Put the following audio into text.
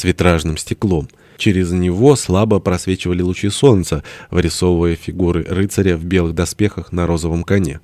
с витражным стеклом. Через него слабо просвечивали лучи солнца, вырисовывая фигуры рыцаря в белых доспехах на розовом коне.